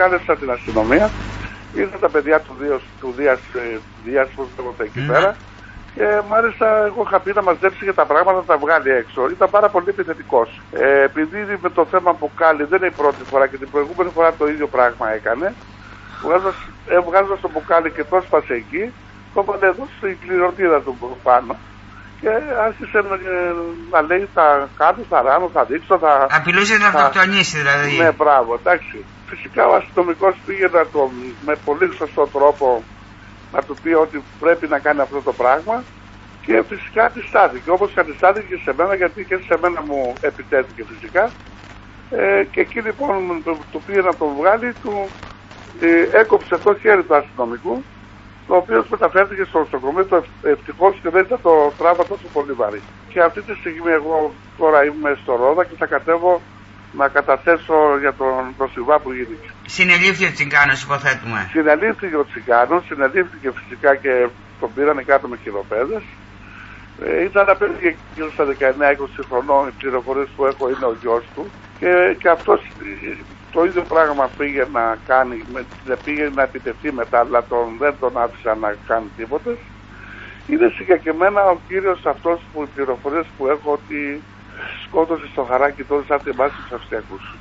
κάλεσα την αστυνομία. Ήρθαν τα παιδιά του, Δίας, του Δίας, ε, Δίας που λέγονται εκεί Ναι. πέρα. Και μάλιστα εγώ είχα πει να μαζέψει και τα πράγματα να τα βγάλει έξω. Ήταν πάρα πολύ επιθετικός. Ε, επειδή με το θέμα μπουκάλι δεν είναι η πρώτη φορά και την προηγούμενη φορά το ίδιο πράγμα έκανε, βγάζοντας το μπουκάλι και το έσπασε εκεί, το έβαλε εδώ στην κληροτήρα του πάνω. Και άρχισε να, να λέει θα κάνω, θα ράνω, θα δείξω, θα... Απειλούσε να θα- αυτοκτονήσει δηλαδή. Ναι, μπράβο, εντάξει. Φυσικά ο αστυνομικός πήγε να το, με πολύ σωστό τρόπο να του πει ότι πρέπει να κάνει αυτό το πράγμα και φυσικά αντιστάθηκε. Όπως και αντιστάθηκε και σε μένα, γιατί και σε μένα μου επιτέθηκε φυσικά. Ε, και εκεί λοιπόν του, του πήγε να τον βγάλει, του ε, έκοψε το χέρι του αστυνομικού, το οποίος μεταφέρθηκε στο νοσοκομείο, το ευτυχώς και δεν ήταν το τραύμα τόσο πολύ βαρύ. Και αυτή τη στιγμή εγώ τώρα είμαι στο Ρόδα και θα κατέβω να καταθέσω για τον προσφυγά που γίνηκε. Συνελήφθη ο Τσιγκάνος υποθέτουμε. Συνελήφθηκε ο Τσιγκάνος, συνελήφθηκε φυσικά και τον πήρανε κάτω με χειροπέδες. Ε, ήταν να παίρνει και γύρω στα 19-20 χρονών, οι πληροφορίες που έχω είναι ο γιος του και, και αυτός ε, το ίδιο πράγμα πήγε να κάνει, με, πήγε να επιτεθεί μετά, αλλά τον, δεν τον άφησα να κάνει τίποτε. Είναι συγκεκριμένα ο κύριος αυτός που οι πληροφορίες που έχω ότι σκότωσε στο χαράκι τότε σαν τη βάση τους Αυστριακούς.